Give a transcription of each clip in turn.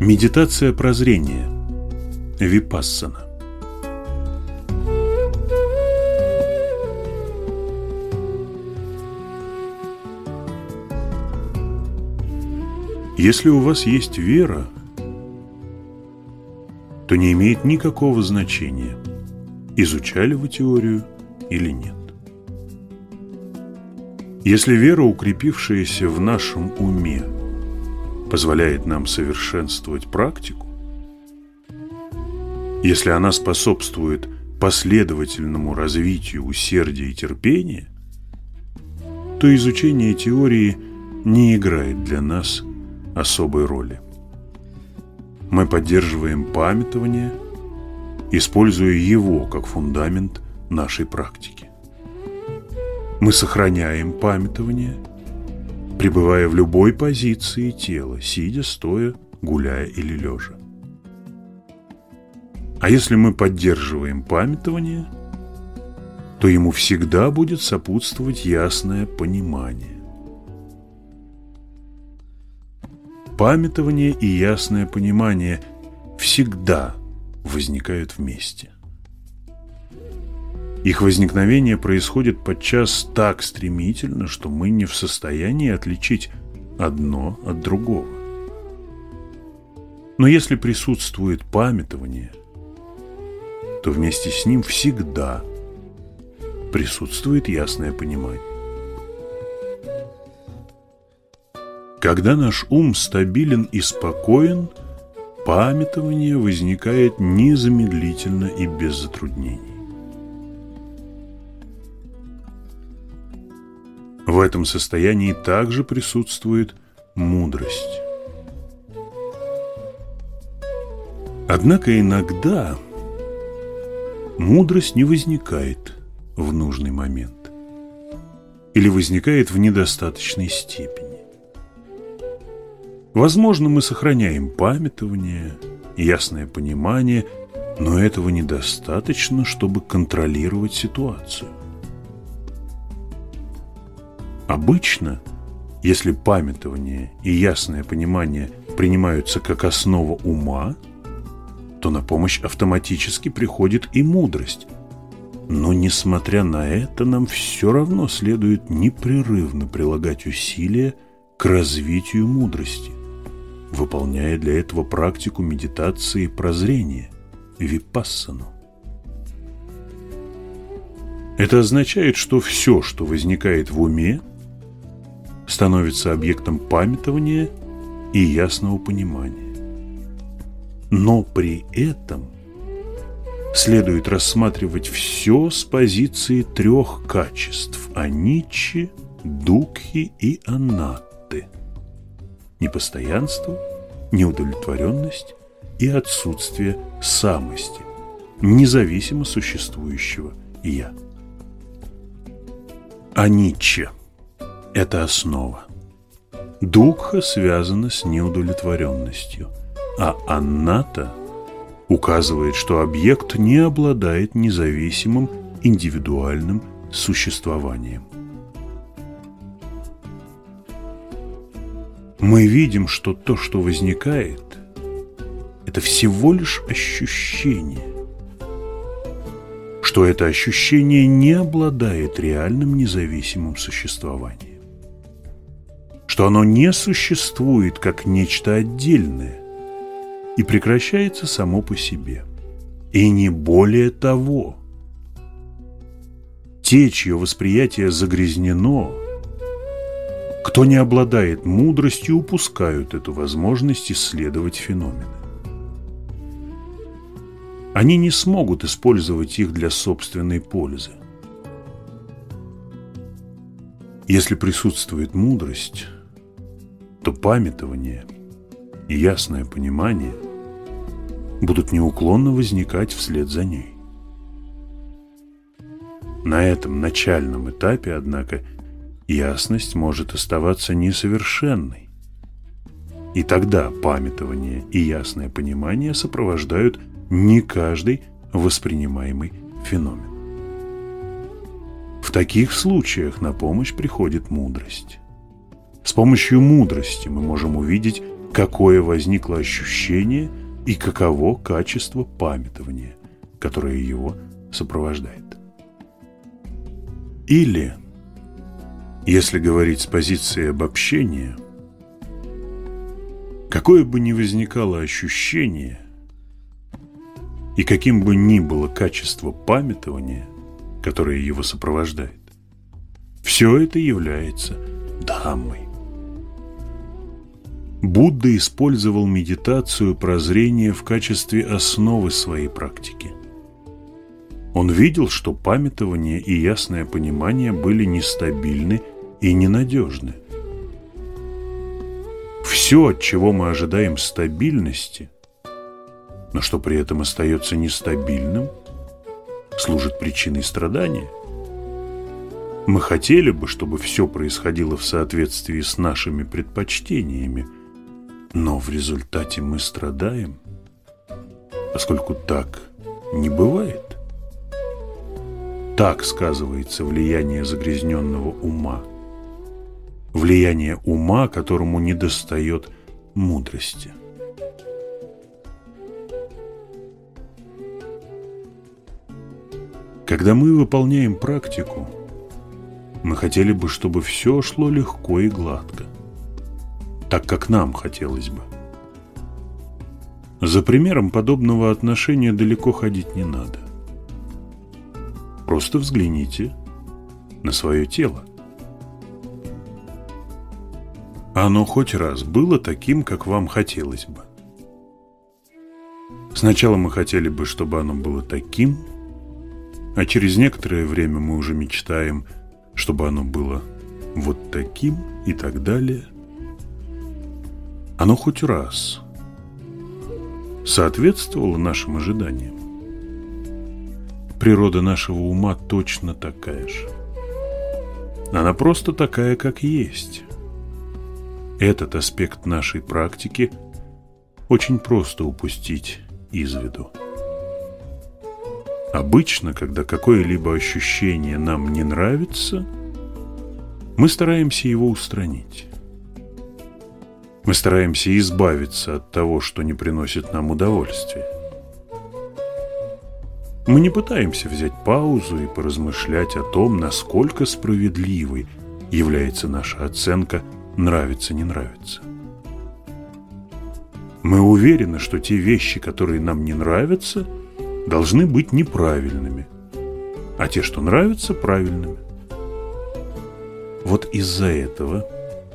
Медитация прозрения. Випассана. Если у вас есть вера, то не имеет никакого значения, изучали вы теорию или нет. Если вера, укрепившаяся в нашем уме, позволяет нам совершенствовать практику, если она способствует последовательному развитию усердия и терпения, то изучение теории не играет для нас особой роли. Мы поддерживаем памятование, используя его как фундамент нашей практики. Мы сохраняем памятование, пребывая в любой позиции тела, сидя, стоя, гуляя или лежа. А если мы поддерживаем памятование, то ему всегда будет сопутствовать ясное понимание. Памятование и ясное понимание всегда возникают вместе. Их возникновение происходит подчас так стремительно, что мы не в состоянии отличить одно от другого. Но если присутствует памятование, то вместе с ним всегда присутствует ясное понимание. Когда наш ум стабилен и спокоен, памятование возникает незамедлительно и без затруднений. В этом состоянии также присутствует мудрость. Однако иногда мудрость не возникает в нужный момент или возникает в недостаточной степени. Возможно, мы сохраняем памятование, ясное понимание, но этого недостаточно, чтобы контролировать ситуацию. Обычно, если памятование и ясное понимание принимаются как основа ума, то на помощь автоматически приходит и мудрость. Но, несмотря на это, нам все равно следует непрерывно прилагать усилия к развитию мудрости, выполняя для этого практику медитации прозрения, випассану. Это означает, что все, что возникает в уме, становится объектом памятования и ясного понимания. Но при этом следует рассматривать все с позиции трех качеств – аничи, дукхи и анатты – непостоянство, неудовлетворенность и отсутствие самости, независимо существующего «я». Анича – это основа. Дукха связана с неудовлетворенностью, а анната указывает, что объект не обладает независимым индивидуальным существованием. Мы видим, что то, что возникает, это всего лишь ощущение, что это ощущение не обладает реальным независимым существованием что оно не существует как нечто отдельное и прекращается само по себе. И не более того. Те, чье восприятие загрязнено, кто не обладает мудростью, упускают эту возможность исследовать феномены. Они не смогут использовать их для собственной пользы. Если присутствует мудрость – то памятование и ясное понимание будут неуклонно возникать вслед за ней. На этом начальном этапе, однако, ясность может оставаться несовершенной. И тогда памятование и ясное понимание сопровождают не каждый воспринимаемый феномен. В таких случаях на помощь приходит мудрость. С помощью мудрости мы можем увидеть какое возникло ощущение и каково качество памятования, которое его сопровождает. Или, если говорить с позиции обобщения, какое бы ни возникало ощущение и каким бы ни было качество памятования, которое его сопровождает, все это является Дхаммой. Будда использовал медитацию прозрения в качестве основы своей практики. Он видел, что памятование и ясное понимание были нестабильны и ненадежны. Все, от чего мы ожидаем стабильности, но что при этом остается нестабильным, служит причиной страдания. Мы хотели бы, чтобы все происходило в соответствии с нашими предпочтениями, но в результате мы страдаем, поскольку так не бывает. Так сказывается влияние загрязненного ума. Влияние ума, которому недостает мудрости. Когда мы выполняем практику, мы хотели бы, чтобы все шло легко и гладко, так как нам хотелось бы. За примером подобного отношения далеко ходить не надо. Просто взгляните на свое тело. Оно хоть раз было таким, как вам хотелось бы. Сначала мы хотели бы, чтобы оно было таким, а через некоторое время мы уже мечтаем, чтобы оно было вот таким и так далее. Оно хоть раз соответствовало нашим ожиданиям природа нашего ума точно такая же. Она просто такая, как есть. Этот аспект нашей практики очень просто упустить из виду. Обычно, когда какое-либо ощущение нам не нравится, мы стараемся его устранить. Мы стараемся избавиться от того, что не приносит нам удовольствия. Мы не пытаемся взять паузу и поразмышлять о том, насколько справедливой является наша оценка «нравится-не нравится». Мы уверены, что те вещи, которые нам не нравятся, должны быть неправильными, а те, что нравятся, правильными. Вот из-за этого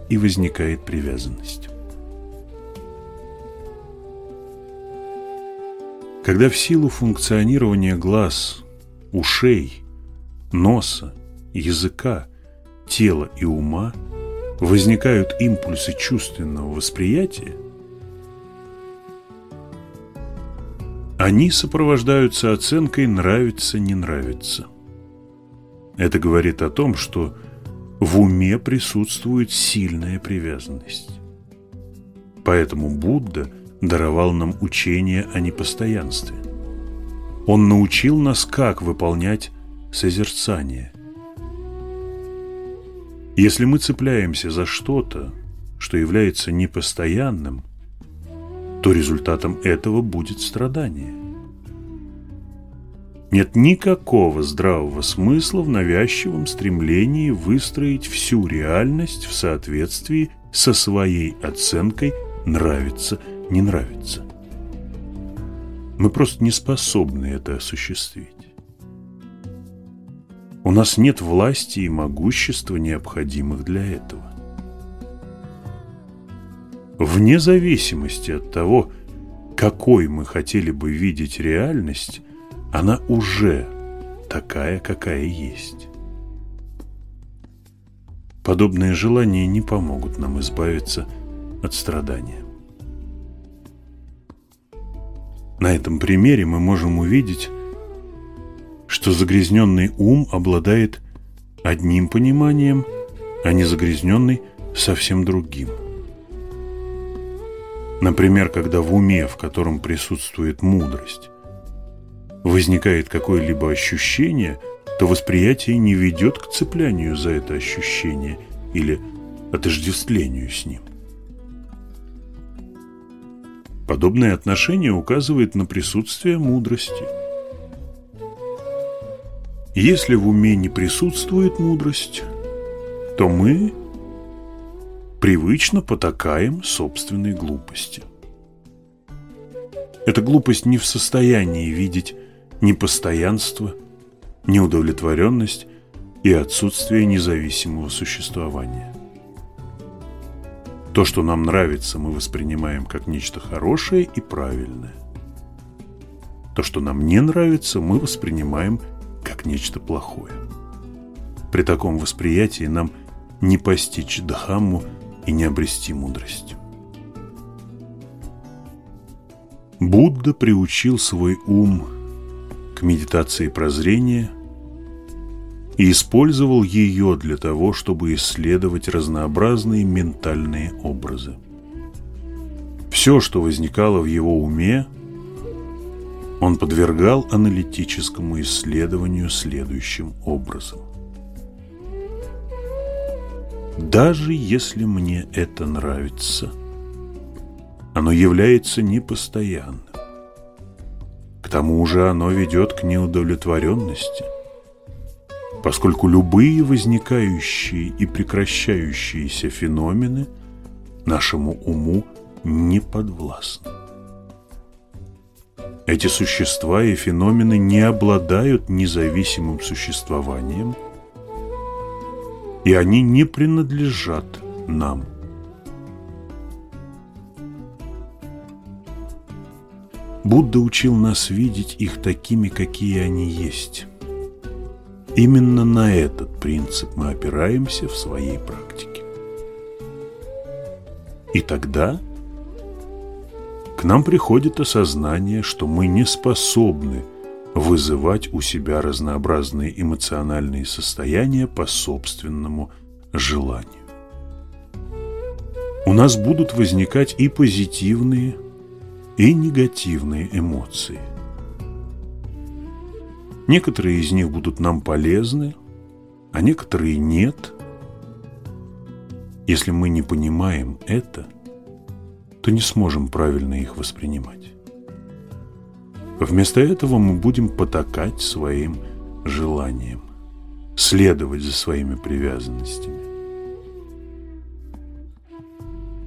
и возникает привязанность. Когда в силу функционирования глаз, ушей, носа, языка, тела и ума возникают импульсы чувственного восприятия, они сопровождаются оценкой «нравится-не нравится». Это говорит о том, что в уме присутствует сильная привязанность. Поэтому Будда – даровал нам учение о непостоянстве. Он научил нас, как выполнять созерцание. Если мы цепляемся за что-то, что является непостоянным, то результатом этого будет страдание. Нет никакого здравого смысла в навязчивом стремлении выстроить всю реальность в соответствии со своей оценкой «нравится» не нравится. Мы просто не способны это осуществить. У нас нет власти и могущества, необходимых для этого. Вне зависимости от того, какой мы хотели бы видеть реальность, она уже такая, какая есть. Подобные желания не помогут нам избавиться от страдания. На этом примере мы можем увидеть, что загрязненный ум обладает одним пониманием, а не загрязненный совсем другим. Например, когда в уме, в котором присутствует мудрость, возникает какое-либо ощущение, то восприятие не ведет к цеплянию за это ощущение или отождествлению с ним. Подобное отношение указывает на присутствие мудрости. Если в уме не присутствует мудрость, то мы привычно потакаем собственной глупости. Эта глупость не в состоянии видеть непостоянство, неудовлетворенность и отсутствие независимого существования. То, что нам нравится, мы воспринимаем как нечто хорошее и правильное. То, что нам не нравится, мы воспринимаем как нечто плохое. При таком восприятии нам не постичь Дхамму и не обрести мудрость. Будда приучил свой ум к медитации прозрения и использовал ее для того, чтобы исследовать разнообразные ментальные образы. Все, что возникало в его уме, он подвергал аналитическому исследованию следующим образом. Даже если мне это нравится, оно является непостоянным. К тому же оно ведет к неудовлетворенности – поскольку любые возникающие и прекращающиеся феномены нашему уму не подвластны. Эти существа и феномены не обладают независимым существованием, и они не принадлежат нам. Будда учил нас видеть их такими, какие они есть. Именно на этот принцип мы опираемся в своей практике. И тогда к нам приходит осознание, что мы не способны вызывать у себя разнообразные эмоциональные состояния по собственному желанию. У нас будут возникать и позитивные, и негативные эмоции – Некоторые из них будут нам полезны, а некоторые нет. Если мы не понимаем это, то не сможем правильно их воспринимать. Вместо этого мы будем потакать своим желанием, следовать за своими привязанностями.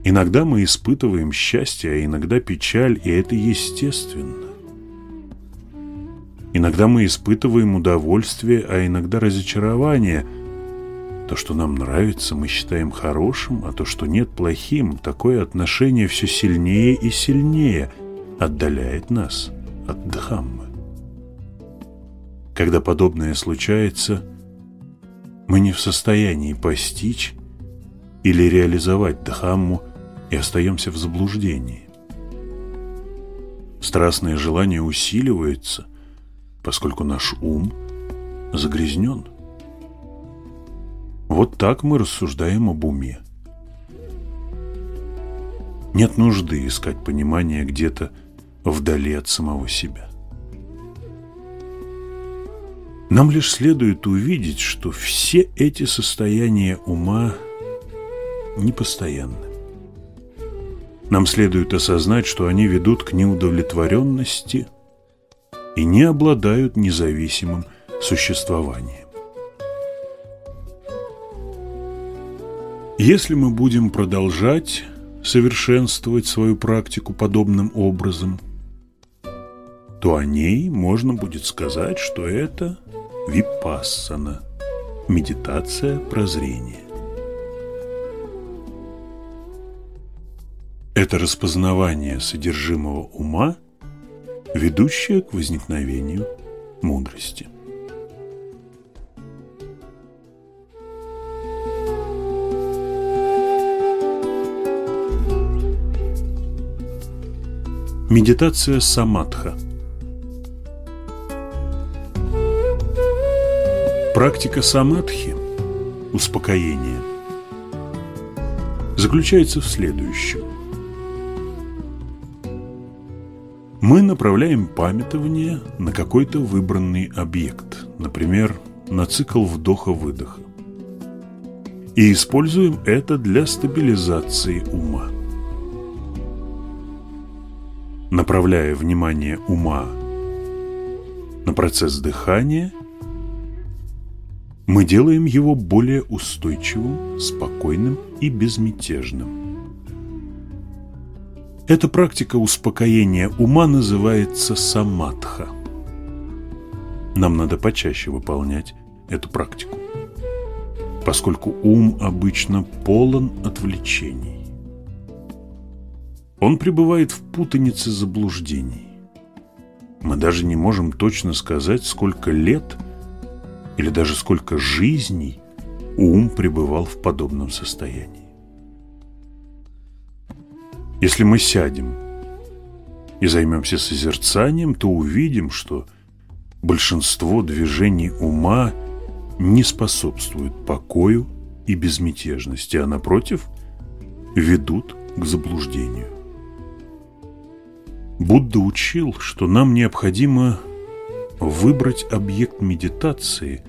Иногда мы испытываем счастье, а иногда печаль, и это естественно. Иногда мы испытываем удовольствие, а иногда разочарование. То, что нам нравится, мы считаем хорошим, а то, что нет, плохим. Такое отношение все сильнее и сильнее отдаляет нас от Дхаммы. Когда подобное случается, мы не в состоянии постичь или реализовать Дхамму и остаемся в заблуждении. Страстное желание усиливается – поскольку наш ум загрязнен. Вот так мы рассуждаем об уме. Нет нужды искать понимание где-то вдали от самого себя. Нам лишь следует увидеть, что все эти состояния ума непостоянны. Нам следует осознать, что они ведут к неудовлетворенности – и не обладают независимым существованием. Если мы будем продолжать совершенствовать свою практику подобным образом, то о ней можно будет сказать, что это випассана, медитация прозрения. Это распознавание содержимого ума – ведущая к возникновению мудрости. Медитация самадха Практика самадхи, успокоения, заключается в следующем – Мы направляем памятование на какой-то выбранный объект, например, на цикл вдоха-выдоха. И используем это для стабилизации ума. направляя внимание ума на процесс дыхания, мы делаем его более устойчивым, спокойным и безмятежным. Эта практика успокоения ума называется самадха. Нам надо почаще выполнять эту практику, поскольку ум обычно полон отвлечений. Он пребывает в путанице заблуждений. Мы даже не можем точно сказать, сколько лет или даже сколько жизней ум пребывал в подобном состоянии. Если мы сядем и займемся созерцанием, то увидим, что большинство движений ума не способствуют покою и безмятежности, а напротив ведут к заблуждению. Будда учил, что нам необходимо выбрать объект медитации,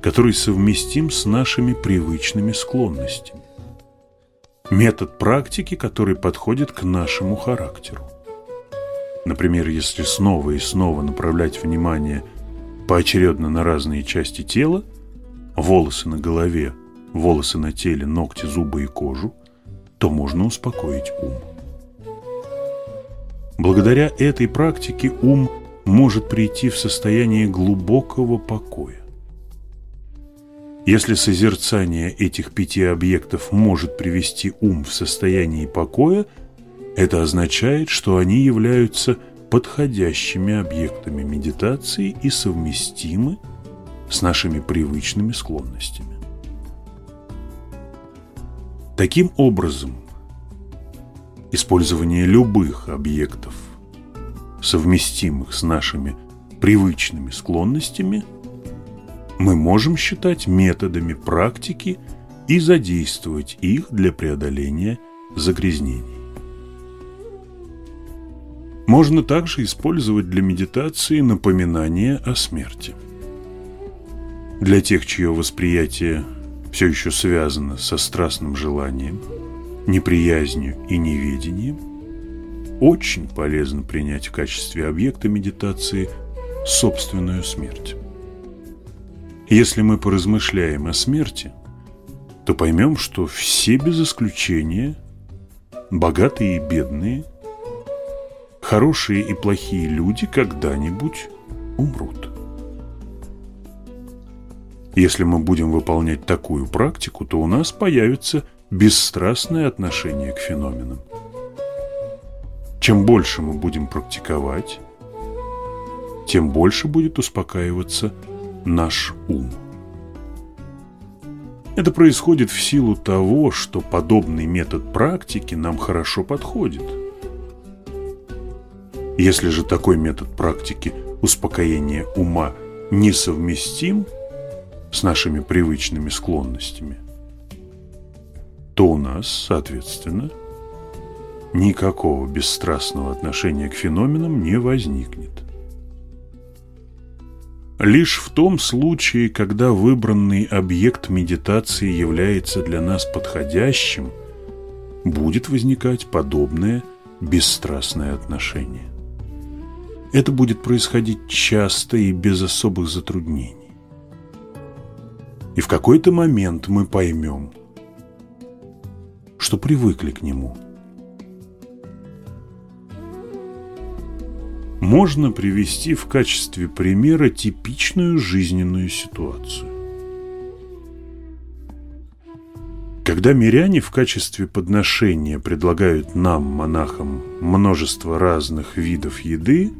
который совместим с нашими привычными склонностями. Метод практики, который подходит к нашему характеру. Например, если снова и снова направлять внимание поочередно на разные части тела, волосы на голове, волосы на теле, ногти, зубы и кожу, то можно успокоить ум. Благодаря этой практике ум может прийти в состояние глубокого покоя. Если созерцание этих пяти объектов может привести ум в состояние покоя, это означает, что они являются подходящими объектами медитации и совместимы с нашими привычными склонностями. Таким образом, использование любых объектов, совместимых с нашими привычными склонностями, мы можем считать методами практики и задействовать их для преодоления загрязнений. Можно также использовать для медитации напоминание о смерти. Для тех, чье восприятие все еще связано со страстным желанием – неприязнью и неведением, очень полезно принять в качестве объекта медитации собственную смерть. Если мы поразмышляем о смерти, то поймем, что все без исключения, богатые и бедные, хорошие и плохие люди когда-нибудь умрут. Если мы будем выполнять такую практику, то у нас появится бесстрастное отношение к феноменам. Чем больше мы будем практиковать, тем больше будет успокаиваться наш ум. Это происходит в силу того, что подобный метод практики нам хорошо подходит. Если же такой метод практики успокоения ума несовместим с нашими привычными склонностями – то у нас, соответственно, никакого бесстрастного отношения к феноменам не возникнет. Лишь в том случае, когда выбранный объект медитации является для нас подходящим, будет возникать подобное бесстрастное отношение. Это будет происходить часто и без особых затруднений. И в какой-то момент мы поймем – что привыкли к нему. Можно привести в качестве примера типичную жизненную ситуацию. Когда миряне в качестве подношения предлагают нам, монахам, множество разных видов еды,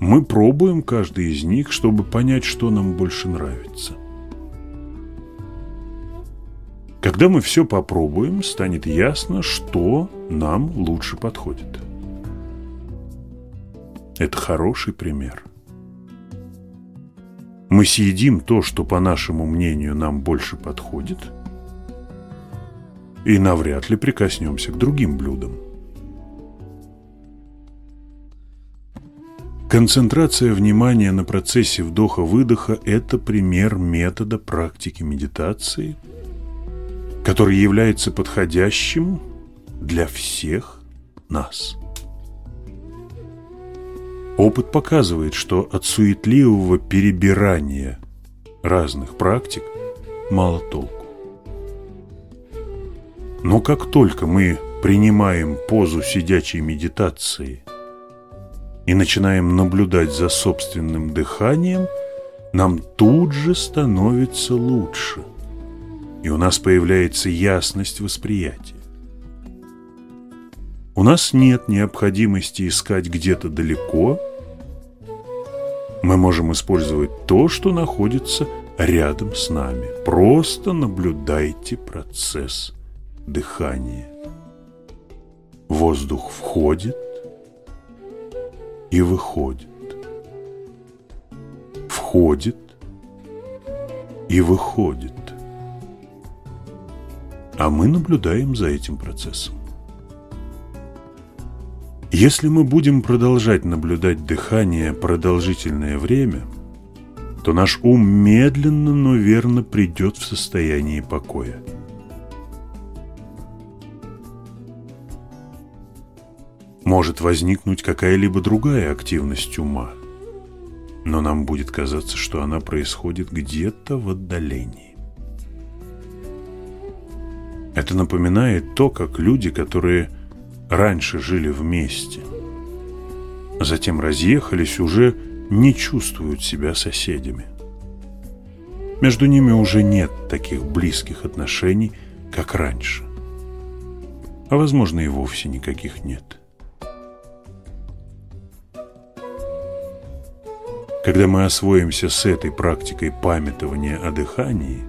мы пробуем каждый из них, чтобы понять, что нам больше нравится. Когда мы все попробуем, станет ясно, что нам лучше подходит. Это хороший пример. Мы съедим то, что, по нашему мнению, нам больше подходит, и навряд ли прикоснемся к другим блюдам. Концентрация внимания на процессе вдоха-выдоха – это пример метода практики медитации – который является подходящим для всех нас. Опыт показывает, что от суетливого перебирания разных практик мало толку. Но как только мы принимаем позу сидячей медитации и начинаем наблюдать за собственным дыханием, нам тут же становится лучше, и у нас появляется ясность восприятия. Нас нет необходимости искать где-то далеко. Мы можем использовать то, что находится рядом с нами. Просто наблюдайте процесс дыхания. Воздух входит и выходит. Входит и выходит. А мы наблюдаем за этим процессом. Если мы будем продолжать наблюдать дыхание продолжительное время, то наш ум медленно, но верно придет в состояние покоя. Может возникнуть какая-либо другая активность ума, но нам будет казаться, что она происходит где-то в отдалении. Это напоминает то, как люди, которые раньше жили вместе, затем разъехались, уже не чувствуют себя соседями. Между ними уже нет таких близких отношений, как раньше. А возможно и вовсе никаких нет. Когда мы освоимся с этой практикой памятования о дыхании,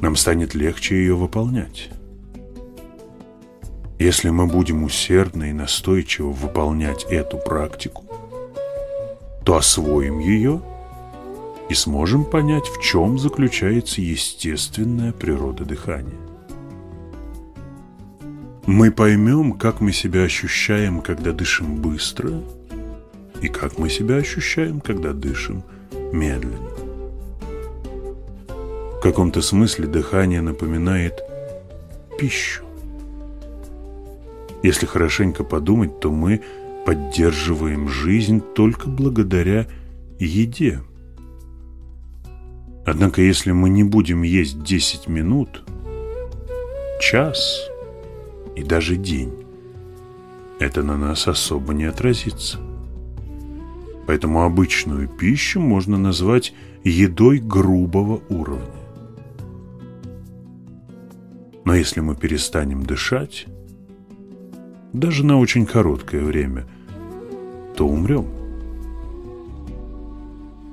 нам станет легче ее выполнять. Если мы будем усердно и настойчиво выполнять эту практику, то освоим ее и сможем понять, в чем заключается естественная природа дыхания. Мы поймем, как мы себя ощущаем, когда дышим быстро, и как мы себя ощущаем, когда дышим медленно. В каком-то смысле дыхание напоминает пищу. Если хорошенько подумать, то мы поддерживаем жизнь только благодаря еде. Однако, если мы не будем есть 10 минут, час и даже день, это на нас особо не отразится. Поэтому обычную пищу можно назвать едой грубого уровня. Но если мы перестанем дышать, даже на очень короткое время, то умрем.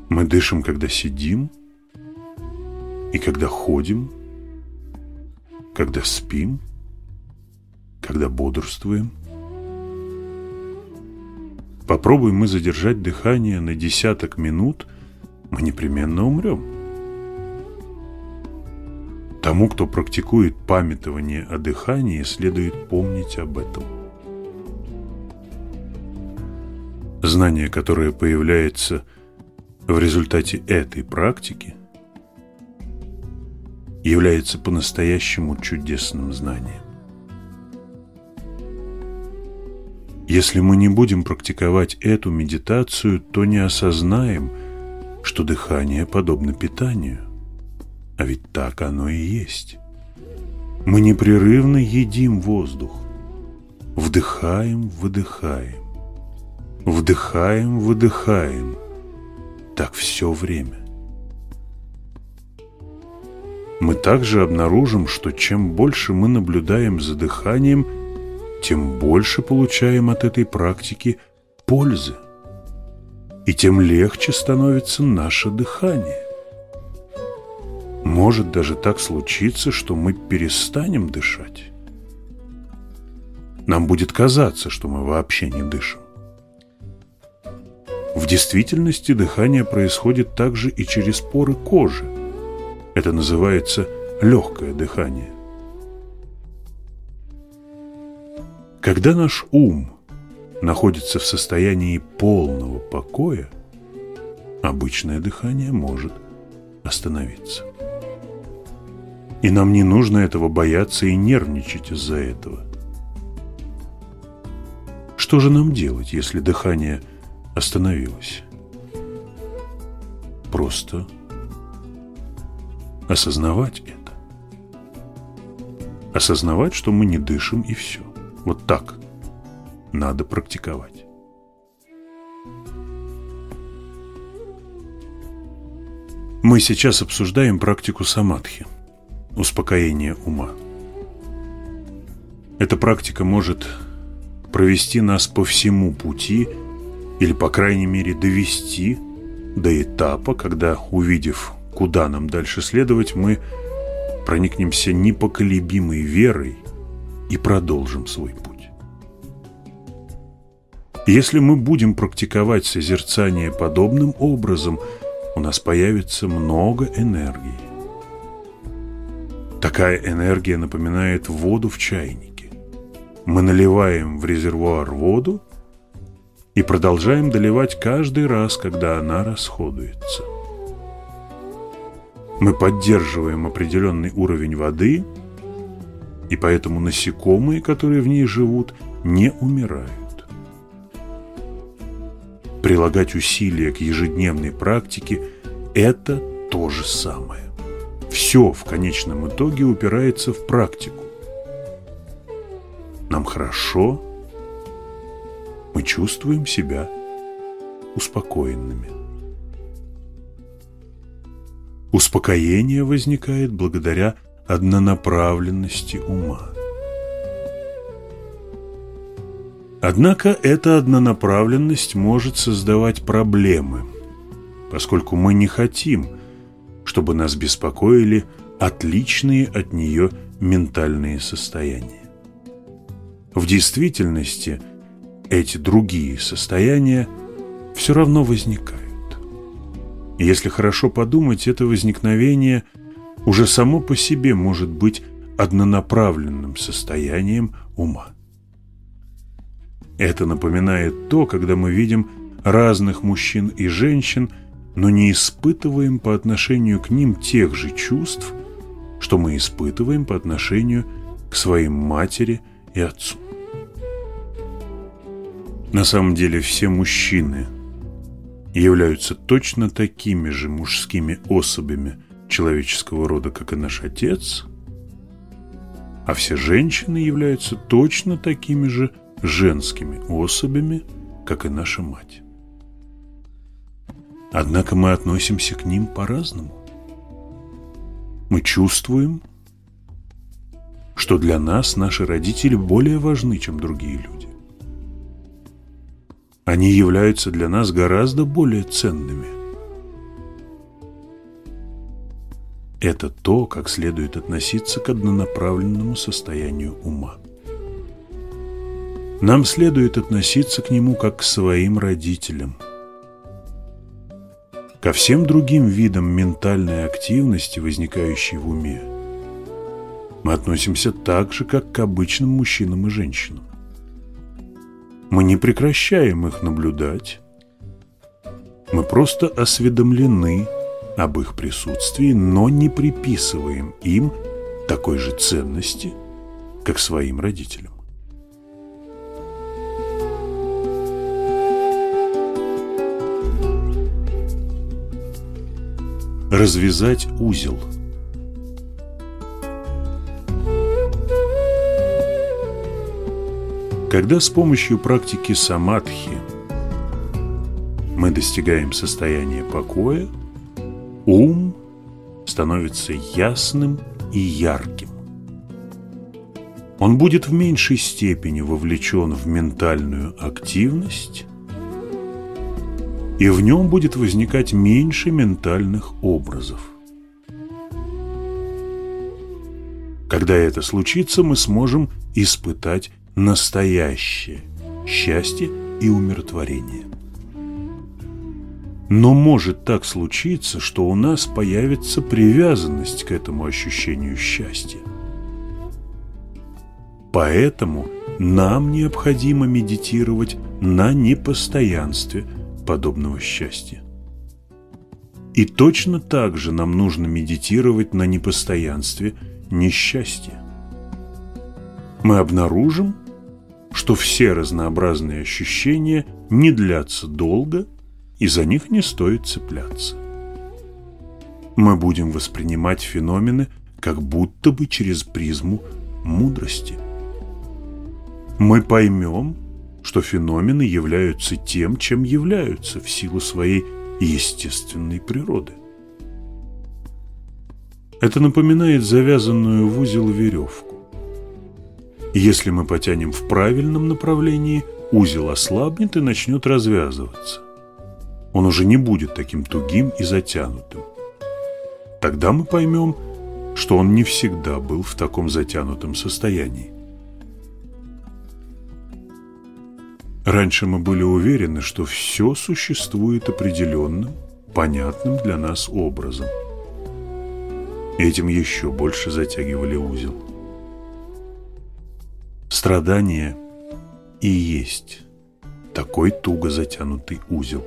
Мы дышим, когда сидим, и когда ходим, когда спим, когда бодрствуем. Попробуем мы задержать дыхание на десяток минут, мы непременно умрем. Тому, кто практикует памятование о дыхании, следует помнить об этом. Знание, которое появляется в результате этой практики, является по-настоящему чудесным знанием. Если мы не будем практиковать эту медитацию, то не осознаем, что дыхание подобно питанию. А ведь так оно и есть. Мы непрерывно едим воздух, вдыхаем, выдыхаем. Вдыхаем, выдыхаем. Так все время. Мы также обнаружим, что чем больше мы наблюдаем за дыханием, тем больше получаем от этой практики пользы. И тем легче становится наше дыхание. Может даже так случиться, что мы перестанем дышать. Нам будет казаться, что мы вообще не дышим. В действительности дыхание происходит также и через поры кожи. Это называется легкое дыхание. Когда наш ум находится в состоянии полного покоя, обычное дыхание может остановиться. И нам не нужно этого бояться и нервничать из-за этого. Что же нам делать, если дыхание – остановилась. Просто осознавать это. Осознавать, что мы не дышим и все. Вот так надо практиковать. Мы сейчас обсуждаем практику самадхи, успокоения ума. Эта практика может провести нас по всему пути или, по крайней мере, довести до этапа, когда, увидев, куда нам дальше следовать, мы проникнемся непоколебимой верой и продолжим свой путь. Если мы будем практиковать созерцание подобным образом, у нас появится много энергии. Такая энергия напоминает воду в чайнике. Мы наливаем в резервуар воду и продолжаем доливать каждый раз, когда она расходуется. Мы поддерживаем определенный уровень воды, и поэтому насекомые, которые в ней живут, не умирают. Прилагать усилия к ежедневной практике – это то же самое. Все в конечном итоге упирается в практику. Нам хорошо, мы чувствуем себя успокоенными. Успокоение возникает благодаря однонаправленности ума. Однако эта однонаправленность может создавать проблемы, поскольку мы не хотим, чтобы нас беспокоили отличные от нее ментальные состояния. В действительности эти другие состояния все равно возникают. Если хорошо подумать, это возникновение уже само по себе может быть однонаправленным состоянием ума. Это напоминает то, когда мы видим разных мужчин и женщин, но не испытываем по отношению к ним тех же чувств, что мы испытываем по отношению к своим матери и отцу. На самом деле все мужчины – являются точно такими же мужскими особями человеческого рода, как и наш отец, а все женщины являются точно такими же женскими особями, как и наша мать. Однако мы относимся к ним по-разному. Мы чувствуем, что для нас наши родители более важны, чем другие люди. Они являются для нас гораздо более ценными. Это то, как следует относиться к однонаправленному состоянию ума. Нам следует относиться к нему как к своим родителям. Ко всем другим видам ментальной активности, возникающей в уме, мы относимся так же, как к обычным мужчинам и женщинам. Мы не прекращаем их наблюдать. Мы просто осведомлены об их присутствии, но не приписываем им такой же ценности, как своим родителям. Развязать узел – Когда с помощью практики самадхи мы достигаем состояния покоя, ум становится ясным и ярким. Он будет в меньшей степени вовлечен в ментальную активность, и в нем будет возникать меньше ментальных образов. Когда это случится, мы сможем испытать настоящее счастье и умиротворение. Но может так случиться, что у нас появится привязанность к этому ощущению счастья. Поэтому нам необходимо медитировать на непостоянстве подобного счастья. И точно так же нам нужно медитировать на непостоянстве несчастья. Мы обнаружим, что все разнообразные ощущения не длятся долго, и за них не стоит цепляться. Мы будем воспринимать феномены как будто бы через призму мудрости. Мы поймем, что феномены являются тем, чем являются в силу своей естественной природы. Это напоминает завязанную в узел веревку. Если мы потянем в правильном направлении, узел ослабнет и начнет развязываться. Он уже не будет таким тугим и затянутым. Тогда мы поймем, что он не всегда был в таком затянутом состоянии. Раньше мы были уверены, что все существует определенным, понятным для нас образом. Этим еще больше затягивали узел. Страдание и есть такой туго затянутый узел.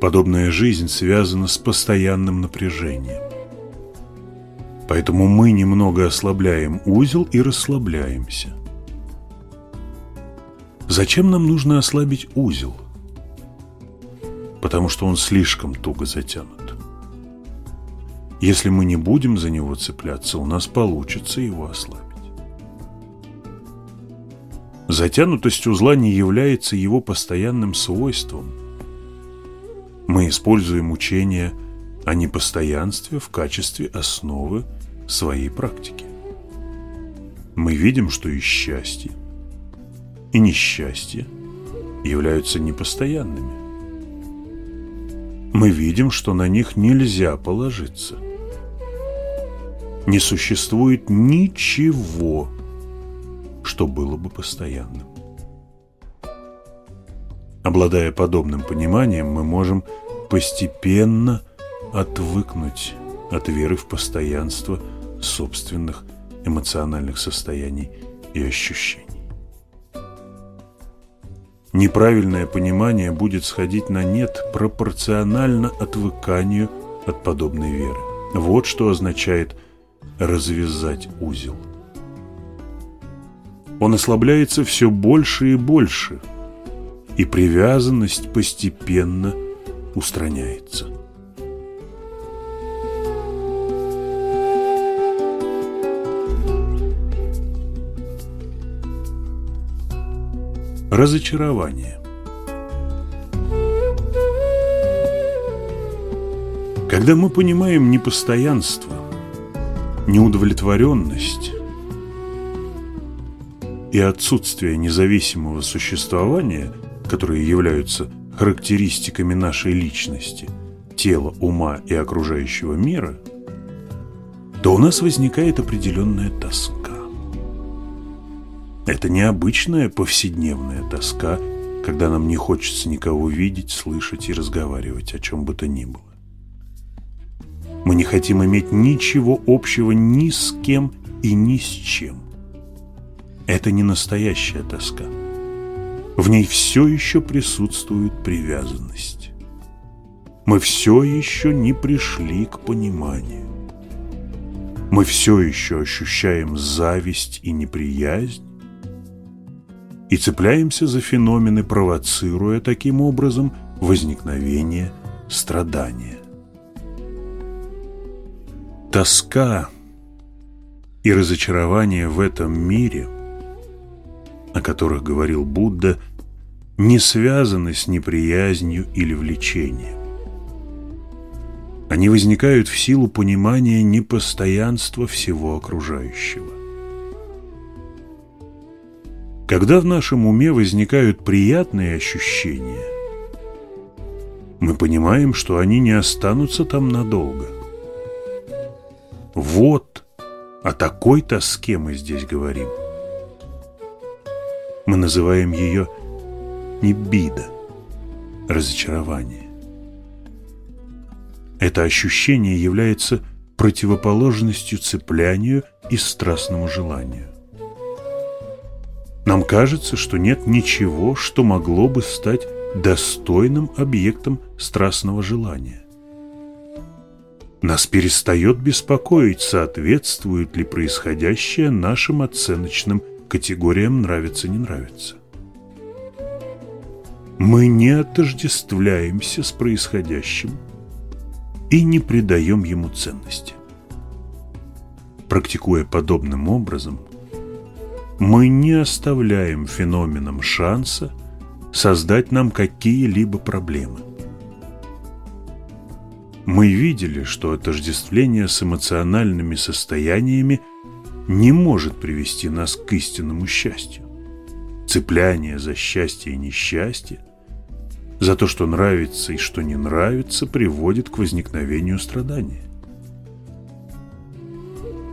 Подобная жизнь связана с постоянным напряжением. Поэтому мы немного ослабляем узел и расслабляемся. Зачем нам нужно ослабить узел? Потому что он слишком туго затянут. Если мы не будем за него цепляться, у нас получится его ослабить. Затянутость узла не является его постоянным свойством. Мы используем учение о непостоянстве в качестве основы своей практики. Мы видим, что и счастье, и несчастье являются непостоянными. Мы видим, что на них нельзя положиться. Не существует ничего, что было бы постоянным. Обладая подобным пониманием, мы можем постепенно отвыкнуть от веры в постоянство собственных эмоциональных состояний и ощущений. Неправильное понимание будет сходить на нет пропорционально отвыканию от подобной веры. Вот что означает развязать узел. Он ослабляется все больше и больше, и привязанность постепенно устраняется. Разочарование Когда мы понимаем непостоянство, неудовлетворенность и отсутствие независимого существования, которые являются характеристиками нашей личности, тела, ума и окружающего мира, то у нас возникает определенная тоска. Это необычная повседневная тоска, когда нам не хочется никого видеть, слышать и разговаривать о чем бы то ни было. Мы не хотим иметь ничего общего ни с кем и ни с чем. Это не настоящая тоска. В ней все еще присутствует привязанность. Мы все еще не пришли к пониманию. Мы все еще ощущаем зависть и неприязнь, и цепляемся за феномены, провоцируя таким образом возникновение страдания. Тоска и разочарование в этом мире, о которых говорил Будда, не связаны с неприязнью или влечением. Они возникают в силу понимания непостоянства всего окружающего. Когда в нашем уме возникают приятные ощущения, мы понимаем, что они не останутся там надолго. Вот о такой тоске мы здесь говорим. Мы называем ее не бида, разочарование. Это ощущение является противоположностью цеплянию и страстному желанию. Нам кажется, что нет ничего, что могло бы стать достойным объектом страстного желания. Нас перестает беспокоить, соответствует ли происходящее нашим оценочным категориям нравится-не нравится. Мы не отождествляемся с происходящим и не придаем ему ценности. Практикуя подобным образом, мы не оставляем феноменам шанса создать нам какие-либо проблемы. Мы видели, что отождествление с эмоциональными состояниями не может привести нас к истинному счастью. Цепляние за счастье и несчастье, за то, что нравится и что не нравится, приводит к возникновению страдания.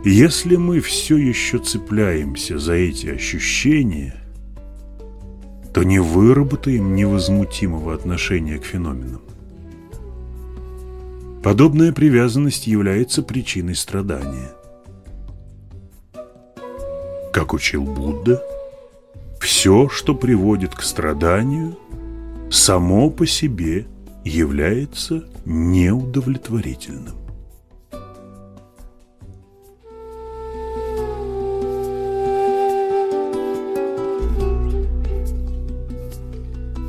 Если мы все еще цепляемся за эти ощущения, то не выработаем невозмутимого отношения к феноменам. Подобная привязанность является причиной страдания. Как учил Будда, все, что приводит к страданию, само по себе является неудовлетворительным.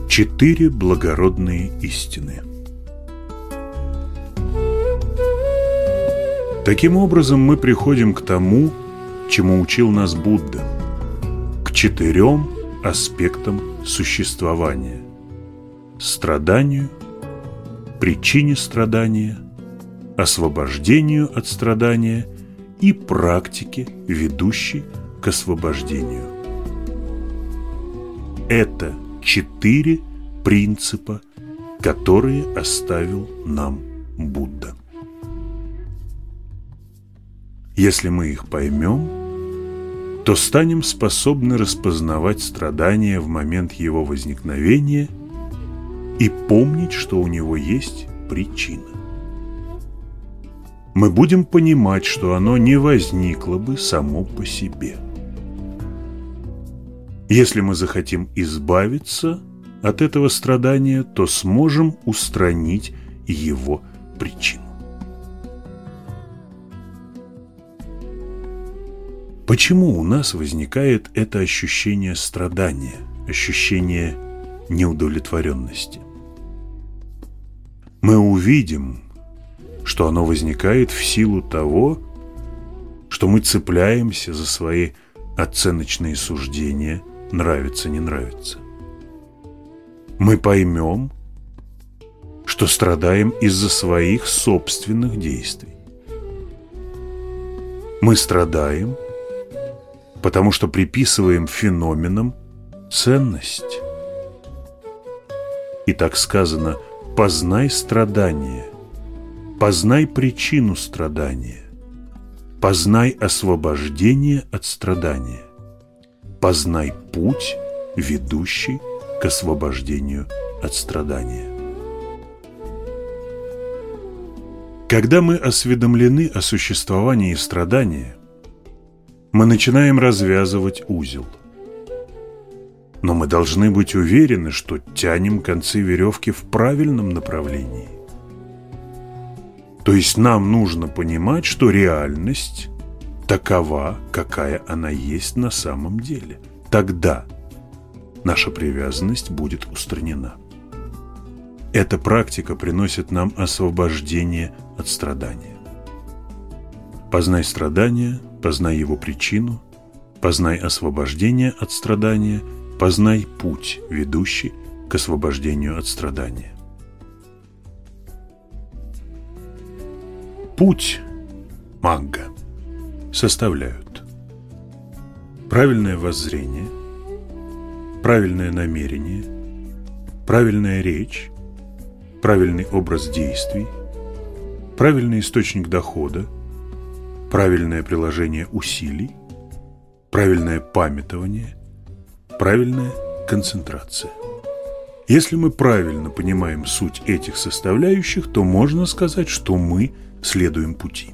Четыре благородные истины Таким образом мы приходим к тому, чему учил нас Будда, к четырем аспектам существования – страданию, причине страдания, освобождению от страдания и практике, ведущей к освобождению. Это четыре принципа, которые оставил нам Будда. Если мы их поймем, то станем способны распознавать страдания в момент его возникновения и помнить, что у него есть причина. Мы будем понимать, что оно не возникло бы само по себе. Если мы захотим избавиться от этого страдания, то сможем устранить его причину. Почему у нас возникает это ощущение страдания, ощущение неудовлетворенности? Мы увидим, что оно возникает в силу того, что мы цепляемся за свои оценочные суждения «нравится, не нравится». Мы поймем, что страдаем из-за своих собственных действий. Мы страдаем – потому что приписываем феноменам ценность. И так сказано «познай страдания», «познай причину страдания», «познай освобождение от страдания», «познай путь, ведущий к освобождению от страдания». Когда мы осведомлены о существовании страдания – мы начинаем развязывать узел. Но мы должны быть уверены, что тянем концы веревки в правильном направлении. То есть нам нужно понимать, что реальность такова, какая она есть на самом деле. Тогда наша привязанность будет устранена. Эта практика приносит нам освобождение от страдания. Познай страдания – Познай его причину, познай освобождение от страдания, познай путь, ведущий к освобождению от страдания. Путь манга составляют правильное воззрение, правильное намерение, правильная речь, правильный образ действий, правильный источник дохода – правильное приложение усилий, правильное памятование, правильная концентрация. Если мы правильно понимаем суть этих составляющих, то можно сказать, что мы следуем пути.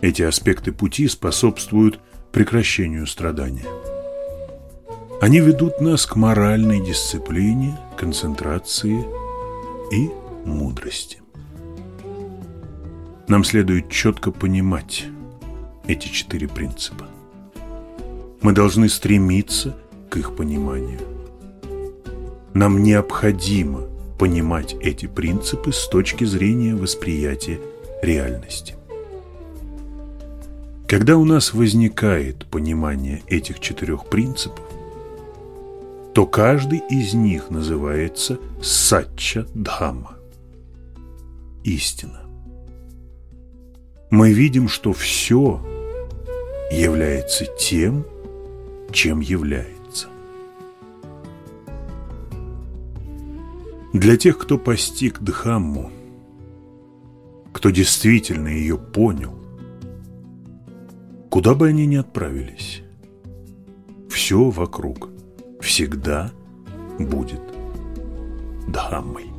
Эти аспекты пути способствуют прекращению страдания. Они ведут нас к моральной дисциплине, концентрации и мудрости. Нам следует четко понимать эти четыре принципа. Мы должны стремиться к их пониманию. Нам необходимо понимать эти принципы с точки зрения восприятия реальности. Когда у нас возникает понимание этих четырех принципов, то каждый из них называется сатча дхамма – истина. Мы видим, что все является тем, чем является. Для тех, кто постиг Дхамму, кто действительно ее понял, куда бы они ни отправились, все вокруг всегда будет Дхаммой.